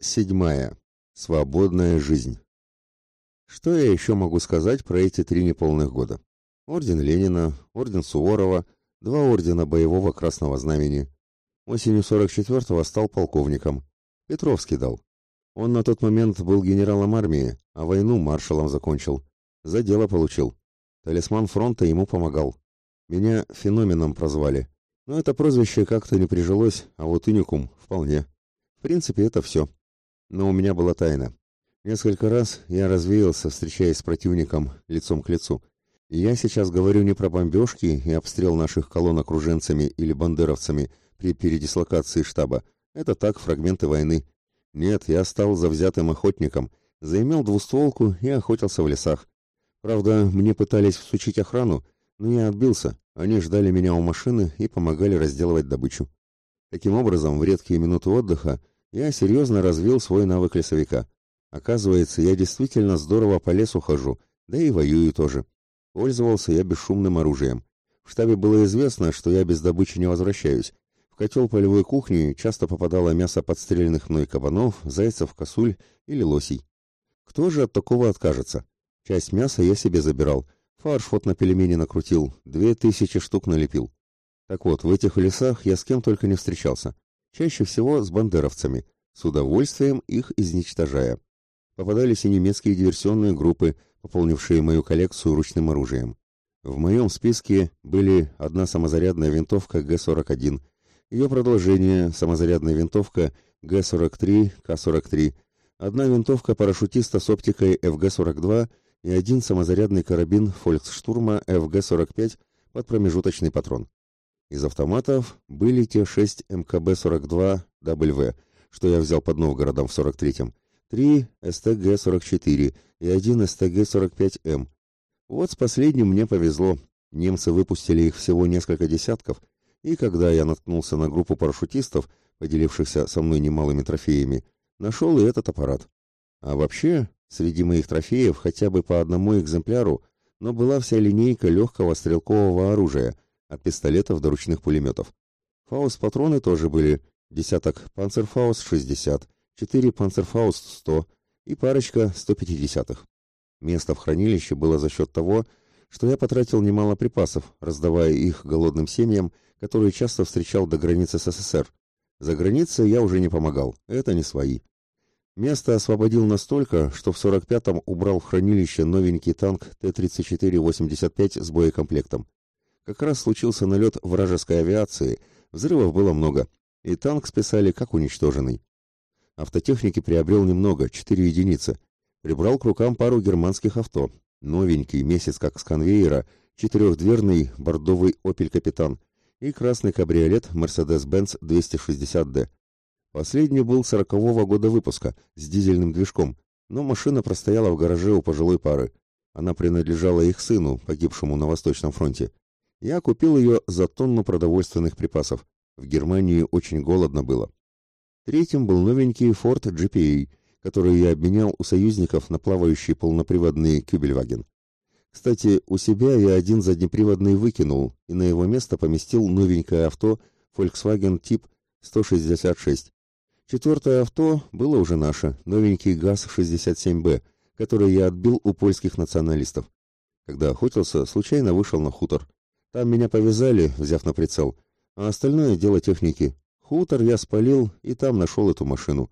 Седьмая. Свободная жизнь. Что я еще могу сказать про эти три неполных года? Орден Ленина, орден Суворова, два ордена боевого Красного Знамени. Осенью 44-го стал полковником. Петровский дал. Он на тот момент был генералом армии, а войну маршалом закончил. За дело получил. Талисман фронта ему помогал. Меня феноменом прозвали. Но это прозвище как-то не прижилось, а вот уникум вполне. В принципе, это все. Но у меня была тайна. Несколько раз я развеялся, встречаясь с противником лицом к лицу. И я сейчас говорю не про бомбежки и обстрел наших колонн окруженцами или бандеровцами при передислокации штаба. Это так, фрагменты войны. Нет, я стал завзятым охотником, заимел двустволку и охотился в лесах. Правда, мне пытались всучить охрану, но я отбился. Они ждали меня у машины и помогали разделывать добычу. Таким образом, в редкие минуты отдыха я серьезно развил свой навык лесовика. Оказывается, я действительно здорово по лесу хожу, да и воюю тоже. Пользовался я бесшумным оружием. В штабе было известно, что я без добычи не возвращаюсь. В котел полевой кухни часто попадало мясо подстреленных мной кабанов, зайцев, косуль или лосей. Кто же от такого откажется? Часть мяса я себе забирал. Фарш вот на пельмени накрутил, две тысячи штук налепил. Так вот, в этих лесах я с кем только не встречался. Чаще всего с бандеровцами, с удовольствием их изничтожая. Попадались и немецкие диверсионные группы, пополнившие мою коллекцию ручным оружием. В моем списке были одна самозарядная винтовка Г-41, ее продолжение самозарядная винтовка Г-43, К-43, одна винтовка парашютиста с оптикой ФГ-42 и один самозарядный карабин Фольксштурма ФГ-45 под промежуточный патрон. Из автоматов были те шесть МКБ-42W, что я взял под Новгородом в 43-м, три СТГ-44 и один СТГ-45М. Вот с последним мне повезло. Немцы выпустили их всего несколько десятков, и когда я наткнулся на группу парашютистов, поделившихся со мной немалыми трофеями, нашел и этот аппарат. А вообще, среди моих трофеев хотя бы по одному экземпляру, но была вся линейка легкого стрелкового оружия – от пистолетов до ручных пулеметов. Фауст-патроны тоже были, десяток Панцерфауст 60, 4 Панцерфауст 100 и парочка 150-х. Место в хранилище было за счет того, что я потратил немало припасов, раздавая их голодным семьям, которые часто встречал до границы СССР. За границей я уже не помогал, это не свои. Место освободил настолько, что в 45-м убрал в хранилище новенький танк Т-34-85 с боекомплектом. Как раз случился налет вражеской авиации, взрывов было много, и танк списали как уничтоженный. Автотехники приобрел немного, 4 единицы. Прибрал к рукам пару германских авто. Новенький, месяц как с конвейера, четырехдверный бордовый «Опель Капитан» и красный кабриолет Mercedes-Benz 260D. Последний был сорокового года выпуска, с дизельным движком, но машина простояла в гараже у пожилой пары. Она принадлежала их сыну, погибшему на Восточном фронте. Я купил ее за тонну продовольственных припасов. В Германии очень голодно было. Третьим был новенький Ford GPA, который я обменял у союзников на плавающий полноприводный Кюбельваген. Кстати, у себя я один заднеприводный выкинул и на его место поместил новенькое авто Volkswagen тип 166. Четвертое авто было уже наше, новенький ГАЗ-67Б, который я отбил у польских националистов. Когда охотился, случайно вышел на хутор. Там меня повязали, взяв на прицел, а остальное дело техники. Хутор я спалил и там нашел эту машину.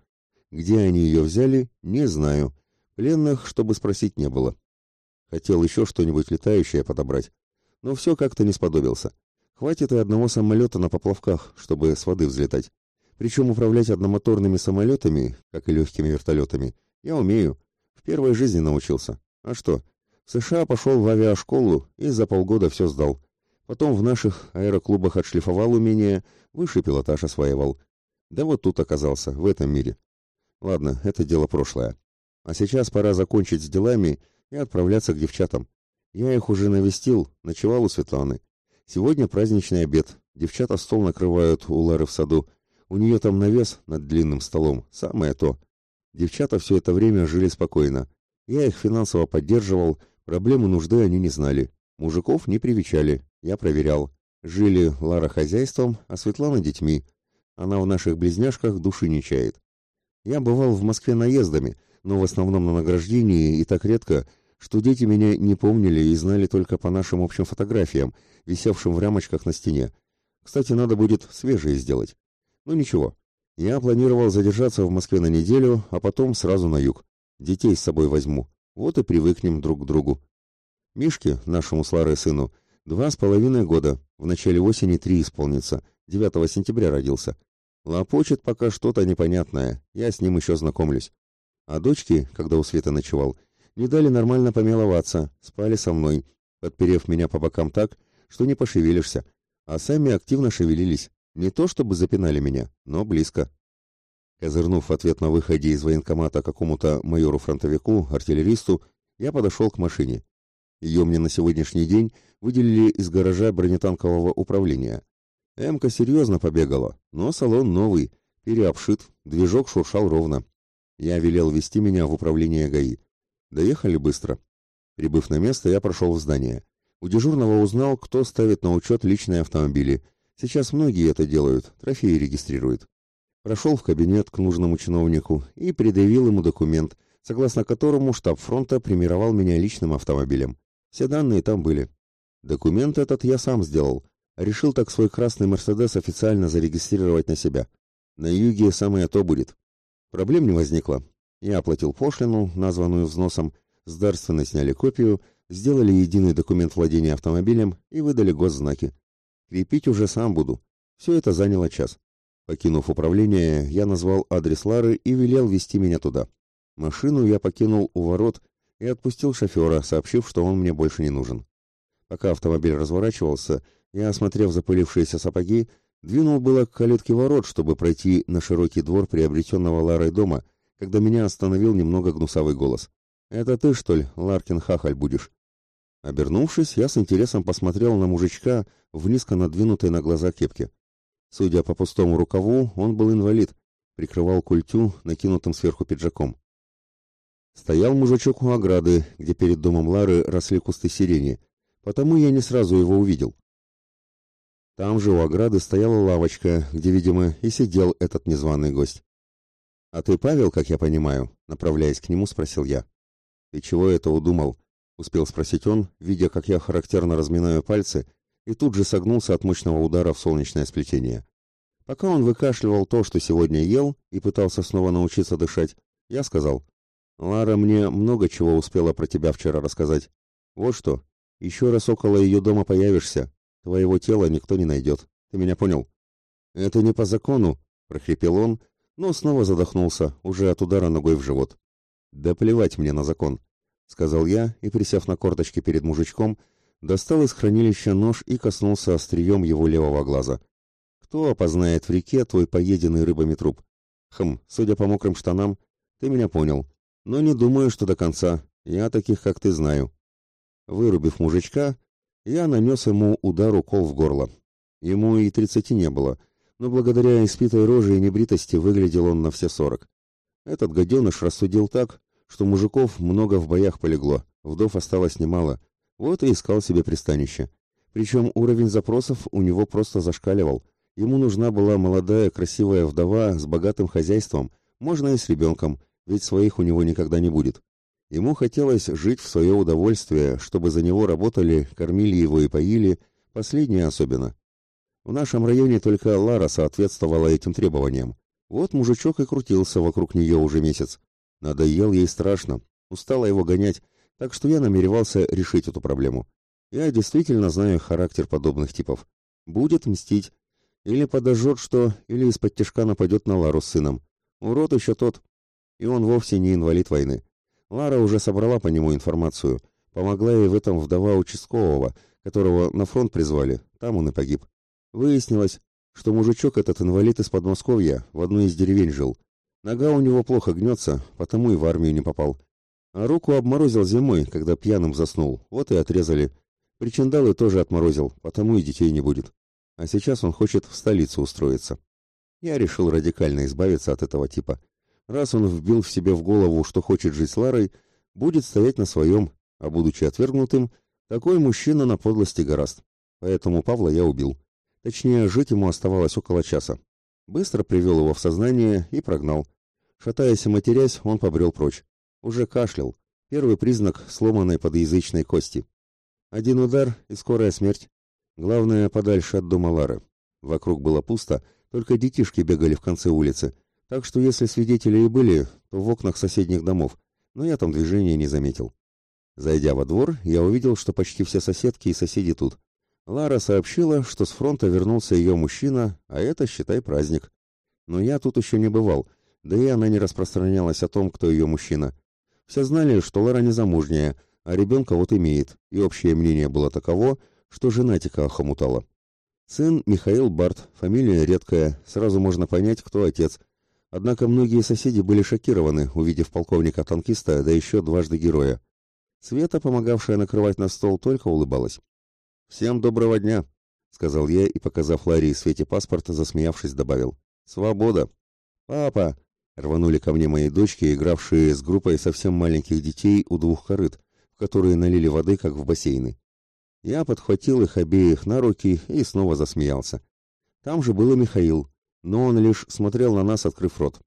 Где они ее взяли, не знаю. Пленных, чтобы спросить, не было. Хотел еще что-нибудь летающее подобрать, но все как-то не сподобился. Хватит и одного самолета на поплавках, чтобы с воды взлетать. Причем управлять одномоторными самолетами, как и легкими вертолетами, я умею. В первой жизни научился. А что? В США пошел в авиашколу и за полгода все сдал. Потом в наших аэроклубах отшлифовал умения, высший пилотаж осваивал. Да вот тут оказался, в этом мире. Ладно, это дело прошлое. А сейчас пора закончить с делами и отправляться к девчатам. Я их уже навестил, ночевал у Светланы. Сегодня праздничный обед. Девчата стол накрывают у Лары в саду. У нее там навес над длинным столом. Самое то. Девчата все это время жили спокойно. Я их финансово поддерживал, проблемы нужды они не знали. Мужиков не привечали, я проверял. Жили Лара хозяйством, а Светлана детьми. Она в наших близняшках души не чает. Я бывал в Москве наездами, но в основном на награждении и так редко, что дети меня не помнили и знали только по нашим общим фотографиям, висевшим в рамочках на стене. Кстати, надо будет свежие сделать. Ну ничего. Я планировал задержаться в Москве на неделю, а потом сразу на юг. Детей с собой возьму. Вот и привыкнем друг к другу. Мишке, нашему с Ларой сыну, два с половиной года. В начале осени три исполнится. 9 сентября родился. Лопочет пока что-то непонятное. Я с ним еще знакомлюсь. А дочки, когда у Светы ночевал, не дали нормально помеловаться, спали со мной, подперев меня по бокам так, что не пошевелишься, а сами активно шевелились, не то чтобы запинали меня, но близко. Козырнув в ответ на выходе из военкомата какому-то майору-фронтовику, артиллеристу, я подошел к машине. Ее мне на сегодняшний день выделили из гаража бронетанкового управления. Эмка серьезно побегала, но салон новый, переобшит, движок шуршал ровно. Я велел вести меня в управление ГАИ. Доехали быстро. Прибыв на место, я прошел в здание. У дежурного узнал, кто ставит на учет личные автомобили. Сейчас многие это делают, трофеи регистрируют. Прошел в кабинет к нужному чиновнику и предъявил ему документ, согласно которому штаб фронта премировал меня личным автомобилем. Все данные там были. Документ этот я сам сделал. Решил так свой красный «Мерседес» официально зарегистрировать на себя. На юге самое то будет. Проблем не возникло. Я оплатил пошлину, названную взносом, с дарственной сняли копию, сделали единый документ владения автомобилем и выдали госзнаки. Крепить уже сам буду. Все это заняло час. Покинув управление, я назвал адрес Лары и велел вести меня туда. Машину я покинул у ворот и отпустил шофера, сообщив, что он мне больше не нужен. Пока автомобиль разворачивался, я, осмотрев запылившиеся сапоги, двинул было к калитке ворот, чтобы пройти на широкий двор приобретенного Ларой дома, когда меня остановил немного гнусавый голос. «Это ты, что ли, Ларкин хахаль будешь?» Обернувшись, я с интересом посмотрел на мужичка в низко надвинутой на глаза кепке. Судя по пустому рукаву, он был инвалид, прикрывал культю накинутым сверху пиджаком. Стоял мужичок у ограды, где перед домом Лары росли кусты сирени, потому я не сразу его увидел. Там же у ограды стояла лавочка, где, видимо, и сидел этот незваный гость. «А ты Павел, как я понимаю?» Направляясь к нему, спросил я. «Ты чего это удумал?» Успел спросить он, видя, как я характерно разминаю пальцы, и тут же согнулся от мощного удара в солнечное сплетение. Пока он выкашливал то, что сегодня ел, и пытался снова научиться дышать, я сказал, «Лара мне много чего успела про тебя вчера рассказать. Вот что, еще раз около ее дома появишься, твоего тела никто не найдет. Ты меня понял?» «Это не по закону», — прохрипел он, — но снова задохнулся, уже от удара ногой в живот. «Да плевать мне на закон», — сказал я и, присев на корточки перед мужичком, достал из хранилища нож и коснулся острием его левого глаза. «Кто опознает в реке твой поеденный рыбами труп? Хм, судя по мокрым штанам, ты меня понял. Но не думаю, что до конца. Я таких, как ты, знаю». Вырубив мужичка, я нанес ему удар укол в горло. Ему и тридцати не было — но благодаря испитой роже и небритости выглядел он на все сорок. Этот гаденыш рассудил так, что мужиков много в боях полегло, вдов осталось немало, вот и искал себе пристанище. Причем уровень запросов у него просто зашкаливал. Ему нужна была молодая красивая вдова с богатым хозяйством, можно и с ребенком, ведь своих у него никогда не будет. Ему хотелось жить в свое удовольствие, чтобы за него работали, кормили его и поили, последнее особенно. В нашем районе только Лара соответствовала этим требованиям. Вот мужичок и крутился вокруг нее уже месяц. Надоел ей страшно, устала его гонять, так что я намеревался решить эту проблему. Я действительно знаю характер подобных типов. Будет мстить. Или подожжет что, или из-под тяжка нападет на Лару с сыном. Урод еще тот. И он вовсе не инвалид войны. Лара уже собрала по нему информацию. Помогла ей в этом вдова участкового, которого на фронт призвали. Там он и погиб. Выяснилось, что мужичок этот инвалид из Подмосковья в одной из деревень жил. Нога у него плохо гнется, потому и в армию не попал. А руку обморозил зимой, когда пьяным заснул. Вот и отрезали. Причиндалы тоже отморозил, потому и детей не будет. А сейчас он хочет в столицу устроиться. Я решил радикально избавиться от этого типа. Раз он вбил в себе в голову, что хочет жить с Ларой, будет стоять на своем, а будучи отвергнутым, такой мужчина на подлости гораст. Поэтому Павла я убил. Точнее, жить ему оставалось около часа. Быстро привел его в сознание и прогнал. Шатаясь и матерясь, он побрел прочь. Уже кашлял. Первый признак сломанной подъязычной кости. Один удар и скорая смерть. Главное, подальше от дома Лары. Вокруг было пусто, только детишки бегали в конце улицы. Так что если свидетели и были, то в окнах соседних домов. Но я там движения не заметил. Зайдя во двор, я увидел, что почти все соседки и соседи тут. Лара сообщила, что с фронта вернулся ее мужчина, а это, считай, праздник. Но я тут еще не бывал, да и она не распространялась о том, кто ее мужчина. Все знали, что Лара незамужняя, а ребенка вот имеет, и общее мнение было таково, что женатика охомутала. Сын Михаил Барт, фамилия редкая, сразу можно понять, кто отец. Однако многие соседи были шокированы, увидев полковника-танкиста, да еще дважды героя. Света, помогавшая накрывать на стол, только улыбалась. «Всем доброго дня», — сказал я и, показав Ларе и Свете паспорт, засмеявшись, добавил. «Свобода!» «Папа!» — рванули ко мне мои дочки, игравшие с группой совсем маленьких детей у двух корыт, в которые налили воды, как в бассейны. Я подхватил их обеих на руки и снова засмеялся. Там же был и Михаил, но он лишь смотрел на нас, открыв рот.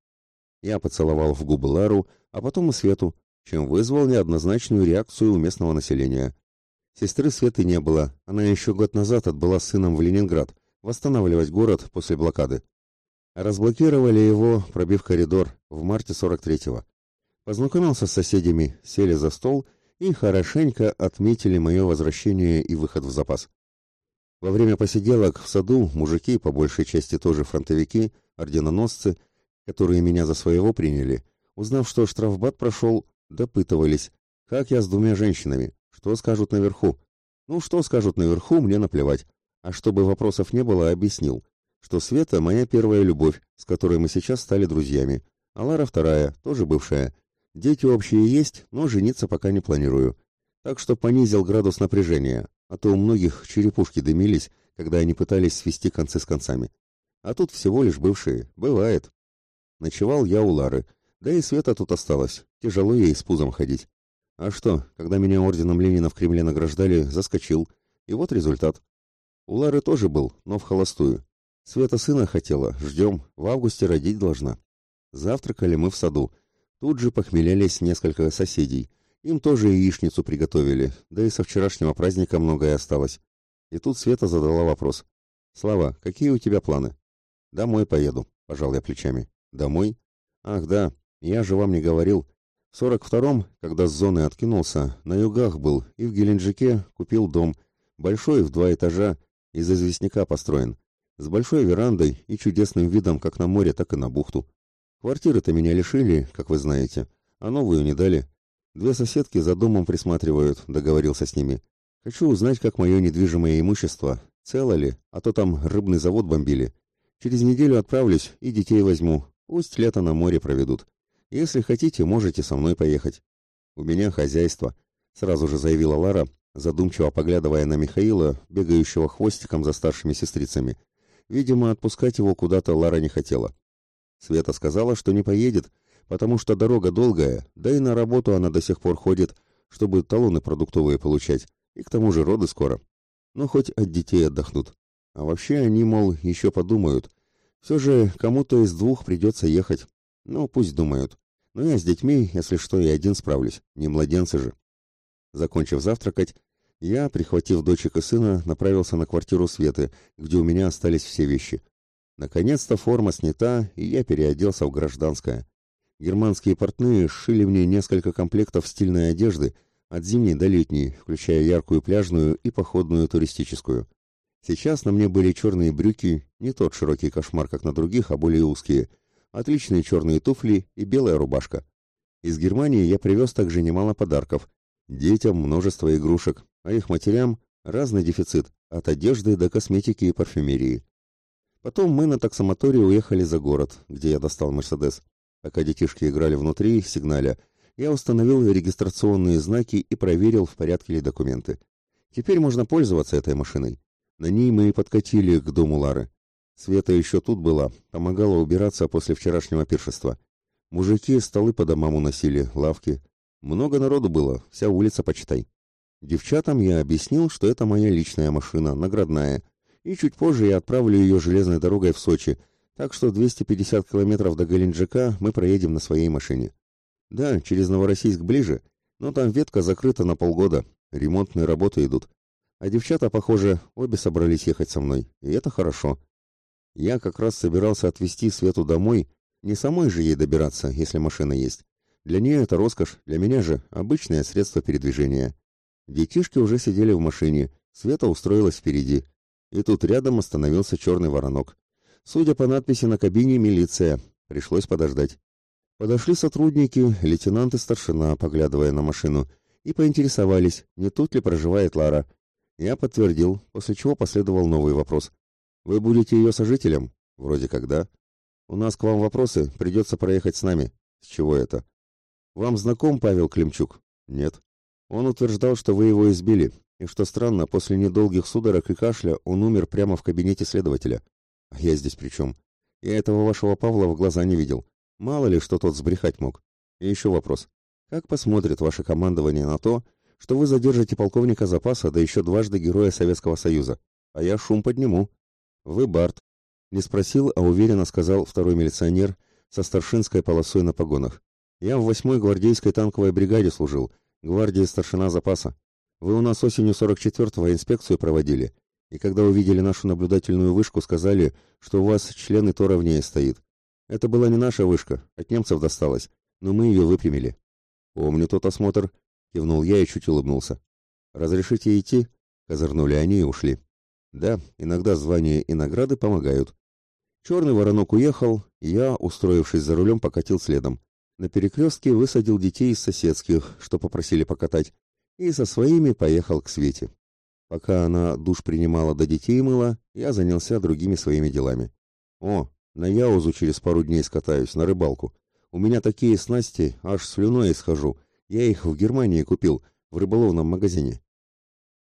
Я поцеловал в губы Лару, а потом и Свету, чем вызвал неоднозначную реакцию у местного населения. Сестры Светы не было, она еще год назад отбыла с сыном в Ленинград, восстанавливать город после блокады. Разблокировали его, пробив коридор, в марте 43-го. Познакомился с соседями, сели за стол и хорошенько отметили мое возвращение и выход в запас. Во время посиделок в саду мужики, по большей части тоже фронтовики, орденоносцы, которые меня за своего приняли, узнав, что штрафбат прошел, допытывались, как я с двумя женщинами, что скажут наверху. Ну, что скажут наверху, мне наплевать. А чтобы вопросов не было, объяснил что Света моя первая любовь, с которой мы сейчас стали друзьями, а Лара вторая, тоже бывшая. Дети общие есть, но жениться пока не планирую. Так что понизил градус напряжения, а то у многих черепушки дымились, когда они пытались свести концы с концами. А тут всего лишь бывшие, бывает. Ночевал я у Лары, да и Света тут осталась, тяжело ей с пузом ходить. А что, когда меня орденом Ленина в Кремле награждали, заскочил. И вот результат. У Лары тоже был, но в холостую. Света сына хотела, ждем, в августе родить должна. Завтракали мы в саду. Тут же похмелялись несколько соседей. Им тоже яичницу приготовили, да и со вчерашнего праздника многое осталось. И тут Света задала вопрос. «Слава, какие у тебя планы?» «Домой поеду», — пожал я плечами. «Домой?» «Ах, да, я же вам не говорил. В сорок втором, когда с зоны откинулся, на югах был и в Геленджике купил дом. Большой, в два этажа, из известняка построен с большой верандой и чудесным видом как на море, так и на бухту. Квартиры-то меня лишили, как вы знаете, а новую не дали. Две соседки за домом присматривают, договорился с ними. Хочу узнать, как мое недвижимое имущество, цело ли, а то там рыбный завод бомбили. Через неделю отправлюсь и детей возьму, пусть лето на море проведут. Если хотите, можете со мной поехать. У меня хозяйство, сразу же заявила Лара, задумчиво поглядывая на Михаила, бегающего хвостиком за старшими сестрицами. Видимо, отпускать его куда-то Лара не хотела. Света сказала, что не поедет, потому что дорога долгая, да и на работу она до сих пор ходит, чтобы талоны продуктовые получать, и к тому же роды скоро. Но хоть от детей отдохнут. А вообще они, мол, еще подумают. Все же кому-то из двух придется ехать. Ну, пусть думают. Но я с детьми, если что, и один справлюсь, не младенцы же. Закончив завтракать, я, прихватив дочек и сына, направился на квартиру Светы, где у меня остались все вещи. Наконец-то форма снята, и я переоделся в гражданское. Германские портные сшили мне несколько комплектов стильной одежды, от зимней до летней, включая яркую пляжную и походную туристическую. Сейчас на мне были черные брюки, не тот широкий кошмар, как на других, а более узкие, отличные черные туфли и белая рубашка. Из Германии я привез также немало подарков. Детям множество игрушек, а их матерям разный дефицит, от одежды до косметики и парфюмерии. Потом мы на таксомоторе уехали за город, где я достал «Мерседес». Пока детишки играли внутри, сигналя, я установил регистрационные знаки и проверил, в порядке ли документы. Теперь можно пользоваться этой машиной. На ней мы и подкатили к дому Лары. Света еще тут была, помогала убираться после вчерашнего пиршества. Мужики столы по домам уносили, лавки. Много народу было, вся улица, почитай. Девчатам я объяснил, что это моя личная машина, наградная, и чуть позже я отправлю ее железной дорогой в Сочи, Так что 250 километров до Геленджика мы проедем на своей машине. Да, через Новороссийск ближе, но там ветка закрыта на полгода, ремонтные работы идут. А девчата, похоже, обе собрались ехать со мной, и это хорошо. Я как раз собирался отвезти Свету домой, не самой же ей добираться, если машина есть. Для нее это роскошь, для меня же обычное средство передвижения. Детишки уже сидели в машине, Света устроилась впереди. И тут рядом остановился черный воронок. Судя по надписи на кабине «Милиция», пришлось подождать. Подошли сотрудники, лейтенант и старшина, поглядывая на машину, и поинтересовались, не тут ли проживает Лара. Я подтвердил, после чего последовал новый вопрос. «Вы будете ее сожителем?» «Вроде как да». «У нас к вам вопросы, придется проехать с нами». «С чего это?» «Вам знаком Павел Климчук?» «Нет». «Он утверждал, что вы его избили, и что странно, после недолгих судорог и кашля он умер прямо в кабинете следователя. А я здесь при чем? Я этого вашего Павла в глаза не видел. Мало ли, что тот сбрехать мог. И еще вопрос. Как посмотрит ваше командование на то, что вы задержите полковника запаса, да еще дважды героя Советского Союза? А я шум подниму. Вы Барт. Не спросил, а уверенно сказал второй милиционер со старшинской полосой на погонах. Я в восьмой гвардейской танковой бригаде служил, гвардии старшина запаса. Вы у нас осенью 44-го инспекцию проводили, и когда увидели нашу наблюдательную вышку, сказали, что у вас член и то ровнее стоит. Это была не наша вышка, от немцев досталась, но мы ее выпрямили. Помню тот осмотр, кивнул я и чуть улыбнулся. Разрешите идти? Козырнули они и ушли. Да, иногда звания и награды помогают. Черный воронок уехал, я, устроившись за рулем, покатил следом. На перекрестке высадил детей из соседских, что попросили покатать, и со своими поехал к Свете. Пока она душ принимала до детей мыла, я занялся другими своими делами. О, на Яузу через пару дней скатаюсь, на рыбалку. У меня такие снасти, аж слюной исхожу. Я их в Германии купил, в рыболовном магазине.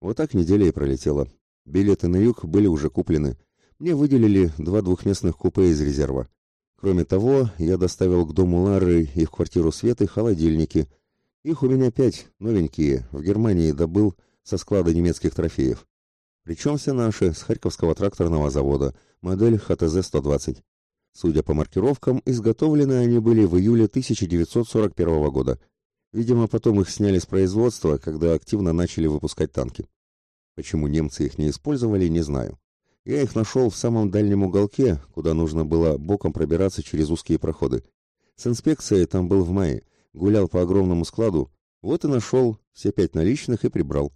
Вот так неделя и пролетела. Билеты на юг были уже куплены. Мне выделили два двухместных купе из резерва. Кроме того, я доставил к дому Лары и в квартиру Светы холодильники. Их у меня пять, новенькие, в Германии добыл со склада немецких трофеев. Причем все наши, с Харьковского тракторного завода, модель ХТЗ-120. Судя по маркировкам, изготовлены они были в июле 1941 года. Видимо, потом их сняли с производства, когда активно начали выпускать танки. Почему немцы их не использовали, не знаю. Я их нашел в самом дальнем уголке, куда нужно было боком пробираться через узкие проходы. С инспекцией там был в мае, гулял по огромному складу, вот и нашел все пять наличных и прибрал.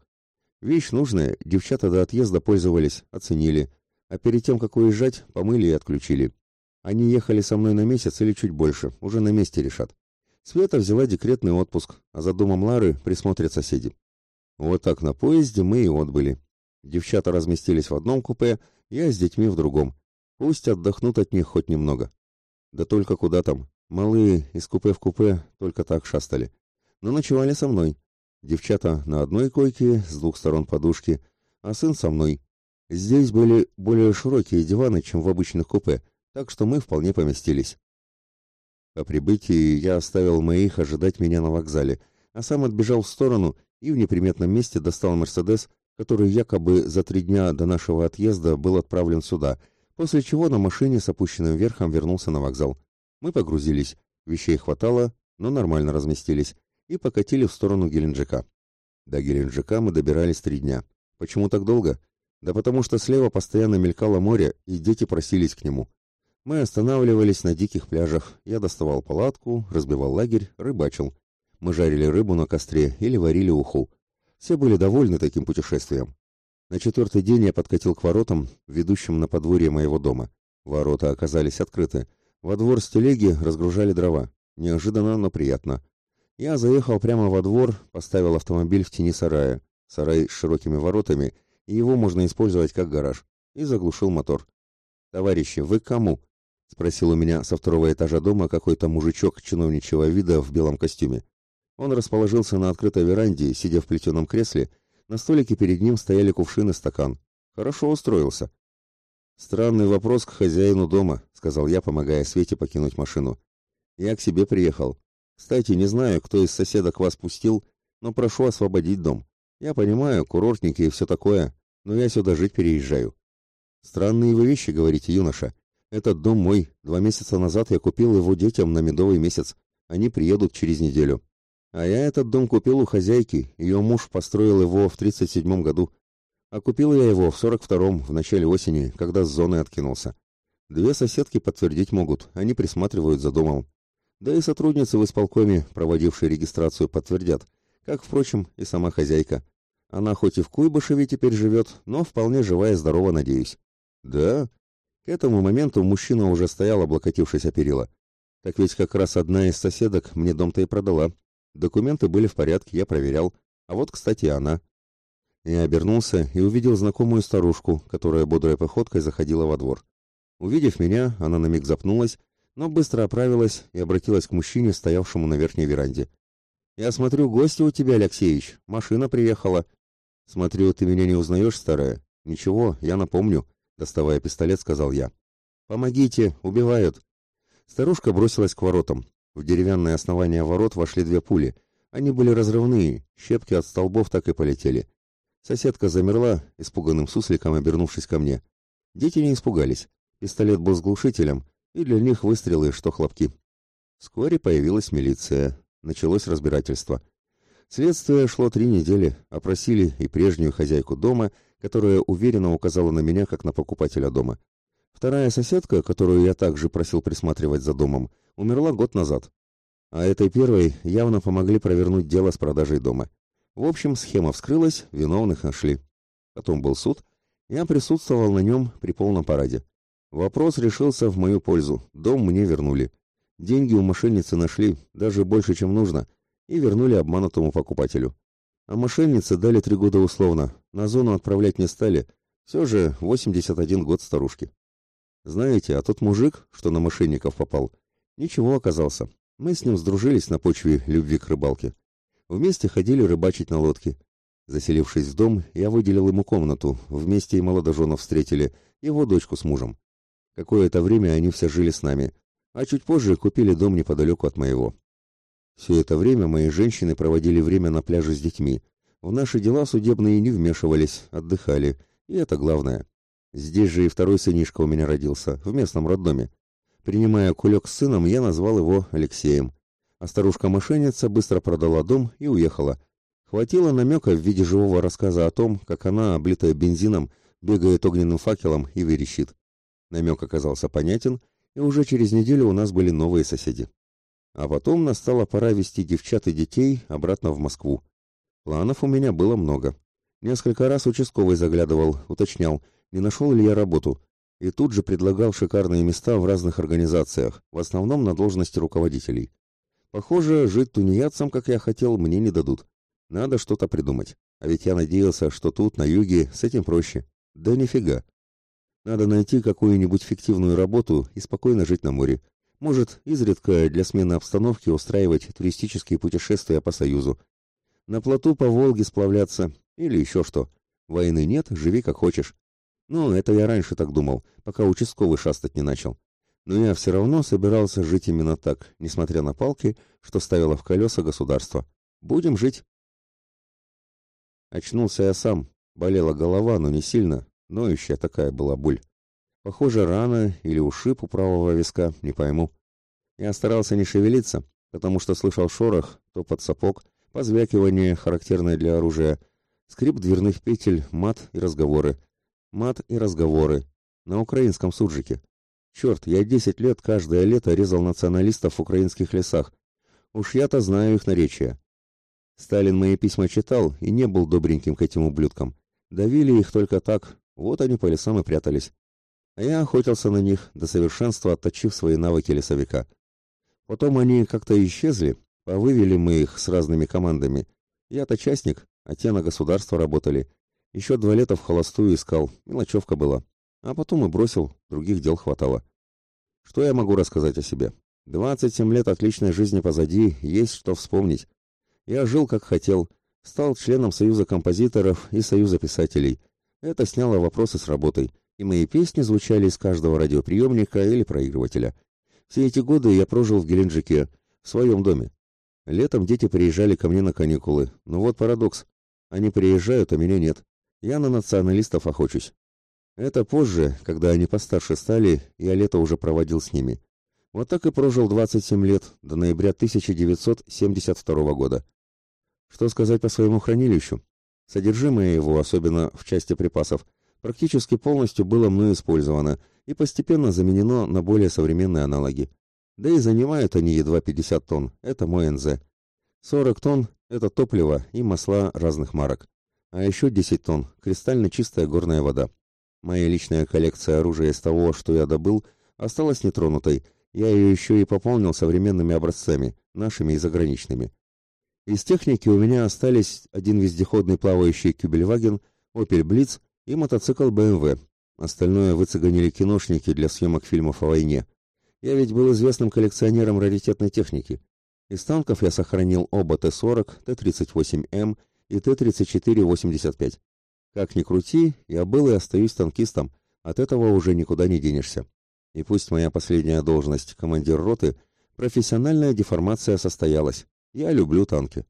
Вещь нужная, девчата до отъезда пользовались, оценили, а перед тем, как уезжать, помыли и отключили. Они ехали со мной на месяц или чуть больше, уже на месте решат. Света взяла декретный отпуск, а за домом Лары присмотрят соседи. Вот так на поезде мы и отбыли. Девчата разместились в одном купе, я с детьми в другом. Пусть отдохнут от них хоть немного. Да только куда там? Малые из купе в купе только так шастали. Но ночевали со мной. Девчата на одной койке, с двух сторон подушки, а сын со мной. Здесь были более широкие диваны, чем в обычных купе, так что мы вполне поместились. По прибытии я оставил моих ожидать меня на вокзале, а сам отбежал в сторону и в неприметном месте достал «Мерседес», который якобы за три дня до нашего отъезда был отправлен сюда, после чего на машине с опущенным верхом вернулся на вокзал. Мы погрузились, вещей хватало, но нормально разместились, и покатили в сторону Геленджика. До Геленджика мы добирались три дня. Почему так долго? Да потому что слева постоянно мелькало море, и дети просились к нему. Мы останавливались на диких пляжах. Я доставал палатку, разбивал лагерь, рыбачил. Мы жарили рыбу на костре или варили уху. Все были довольны таким путешествием. На четвертый день я подкатил к воротам, ведущим на подворье моего дома. Ворота оказались открыты. Во двор с телеги разгружали дрова. Неожиданно, но приятно. Я заехал прямо во двор, поставил автомобиль в тени сарая. Сарай с широкими воротами, и его можно использовать как гараж. И заглушил мотор. «Товарищи, вы кому?» — спросил у меня со второго этажа дома какой-то мужичок чиновничьего вида в белом костюме. Он расположился на открытой веранде, сидя в плетеном кресле. На столике перед ним стояли кувшин и стакан. Хорошо устроился. «Странный вопрос к хозяину дома», — сказал я, помогая Свете покинуть машину. «Я к себе приехал. Кстати, не знаю, кто из соседок вас пустил, но прошу освободить дом. Я понимаю, курортники и все такое, но я сюда жить переезжаю». «Странные вы вещи, говорите, юноша. Этот дом мой. Два месяца назад я купил его детям на медовый месяц. Они приедут через неделю. А я этот дом купил у хозяйки. Ее муж построил его в 37 году. А купил я его в 42-м, в начале осени, когда с зоны откинулся. Две соседки подтвердить могут, они присматривают за домом. Да и сотрудницы в исполкоме, проводившие регистрацию, подтвердят, как, впрочем, и сама хозяйка. Она хоть и в Куйбышеве теперь живет, но вполне живая и здорова, надеюсь. Да? К этому моменту мужчина уже стоял, облокотившись о перила. Так ведь как раз одна из соседок мне дом-то и продала. Документы были в порядке, я проверял. А вот, кстати, она. Я обернулся и увидел знакомую старушку, которая бодрой походкой заходила во двор. Увидев меня, она на миг запнулась, но быстро оправилась и обратилась к мужчине, стоявшему на верхней веранде. «Я смотрю, гости у тебя, Алексеевич. Машина приехала. «Смотрю, ты меня не узнаешь, старая?» «Ничего, я напомню», — доставая пистолет, сказал я. «Помогите, убивают». Старушка бросилась к воротам. В деревянное основание ворот вошли две пули. Они были разрывные, щепки от столбов так и полетели. Соседка замерла, испуганным сусликом обернувшись ко мне. Дети не испугались. Пистолет был с глушителем, и для них выстрелы, что хлопки. Вскоре появилась милиция. Началось разбирательство. Следствие шло три недели, опросили и прежнюю хозяйку дома, которая уверенно указала на меня как на покупателя дома. Вторая соседка, которую я также просил присматривать за домом, умерла год назад. А этой первой явно помогли провернуть дело с продажей дома. В общем, схема вскрылась, виновных нашли. Потом был суд, я присутствовал на нем при полном параде. Вопрос решился в мою пользу, дом мне вернули. Деньги у мошенницы нашли, даже больше, чем нужно – и вернули обманутому покупателю. А мошеннице дали три года условно, на зону отправлять не стали, все же 81 год старушки. Знаете, а тот мужик, что на мошенников попал, ничего оказался. Мы с ним сдружились на почве любви к рыбалке. Вместе ходили рыбачить на лодке. Заселившись в дом, я выделил ему комнату, вместе и молодоженов встретили, его дочку с мужем. Какое-то время они все жили с нами, а чуть позже купили дом неподалеку от моего. Все это время мои женщины проводили время на пляже с детьми. В наши дела судебные не вмешивались, отдыхали. И это главное. Здесь же и второй сынишка у меня родился, в местном роддоме. Принимая кулек с сыном, я назвал его Алексеем. А старушка-мошенница быстро продала дом и уехала. Хватило намека в виде живого рассказа о том, как она, облитая бензином, бегает огненным факелом и верещит. Намек оказался понятен, и уже через неделю у нас были новые соседи. А потом настала пора вести девчат и детей обратно в Москву. Планов у меня было много. Несколько раз участковый заглядывал, уточнял, не нашел ли я работу, и тут же предлагал шикарные места в разных организациях, в основном на должности руководителей. Похоже, жить тунеядцам, как я хотел, мне не дадут. Надо что-то придумать. А ведь я надеялся, что тут, на юге, с этим проще. Да нифига. Надо найти какую-нибудь фиктивную работу и спокойно жить на море. Может, изредка для смены обстановки устраивать туристические путешествия по Союзу. На плоту по Волге сплавляться или еще что. Войны нет, живи как хочешь. Ну, это я раньше так думал, пока участковый шастать не начал. Но я все равно собирался жить именно так, несмотря на палки, что ставило в колеса государство. Будем жить. Очнулся я сам. Болела голова, но не сильно. Ноющая такая была боль. Похоже, рана или ушиб у правого виска, не пойму. Я старался не шевелиться, потому что слышал шорох, топот сапог, позвякивание, характерное для оружия, скрип дверных петель, мат и разговоры. Мат и разговоры. На украинском суджике. Черт, я десять лет каждое лето резал националистов в украинских лесах. Уж я-то знаю их наречия. Сталин мои письма читал и не был добреньким к этим ублюдкам. Давили их только так, вот они по лесам и прятались а я охотился на них, до совершенства отточив свои навыки лесовика. Потом они как-то исчезли, повывели мы их с разными командами. Я-то частник, а те на государство работали. Еще два лета в холостую искал, мелочевка была. А потом и бросил, других дел хватало. Что я могу рассказать о себе? 27 лет отличной жизни позади, есть что вспомнить. Я жил как хотел, стал членом Союза композиторов и Союза писателей. Это сняло вопросы с работой и мои песни звучали из каждого радиоприемника или проигрывателя. Все эти годы я прожил в Геленджике, в своем доме. Летом дети приезжали ко мне на каникулы. Но вот парадокс. Они приезжают, а меня нет. Я на националистов охочусь. Это позже, когда они постарше стали, я лето уже проводил с ними. Вот так и прожил 27 лет, до ноября 1972 года. Что сказать по своему хранилищу? Содержимое его, особенно в части припасов, практически полностью было мной использовано и постепенно заменено на более современные аналоги. Да и занимают они едва 50 тонн, это мой НЗ. 40 тонн – это топливо и масла разных марок. А еще 10 тонн – кристально чистая горная вода. Моя личная коллекция оружия из того, что я добыл, осталась нетронутой. Я ее еще и пополнил современными образцами, нашими и заграничными. Из техники у меня остались один вездеходный плавающий Кюбельваген, Opel Blitz и мотоцикл BMW. Остальное выцеганили киношники для съемок фильмов о войне. Я ведь был известным коллекционером раритетной техники. Из танков я сохранил оба Т-40, Т-38М и Т-34-85. Как ни крути, я был и остаюсь танкистом, от этого уже никуда не денешься. И пусть моя последняя должность, командир роты, профессиональная деформация состоялась. Я люблю танки.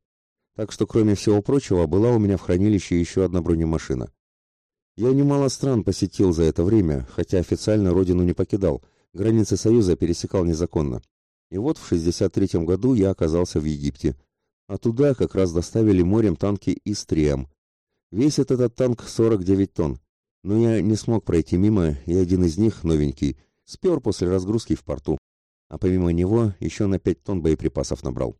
Так что, кроме всего прочего, была у меня в хранилище еще одна бронемашина. Я немало стран посетил за это время, хотя официально родину не покидал, границы Союза пересекал незаконно. И вот в 63 году я оказался в Египте, а туда как раз доставили морем танки ИС-3М. Весит этот танк 49 тонн, но я не смог пройти мимо, и один из них, новенький, спер после разгрузки в порту. А помимо него еще на 5 тонн боеприпасов набрал.